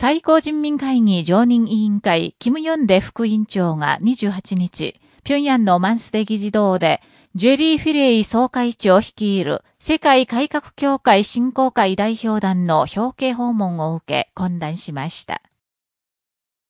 最高人民会議常任委員会、キム・ヨンデ副委員長が28日、平壌のマンスデ議事堂で、ジェリー・フィレイ総会長率いる世界改革協会振興会代表団の表敬訪問を受け、懇談しました。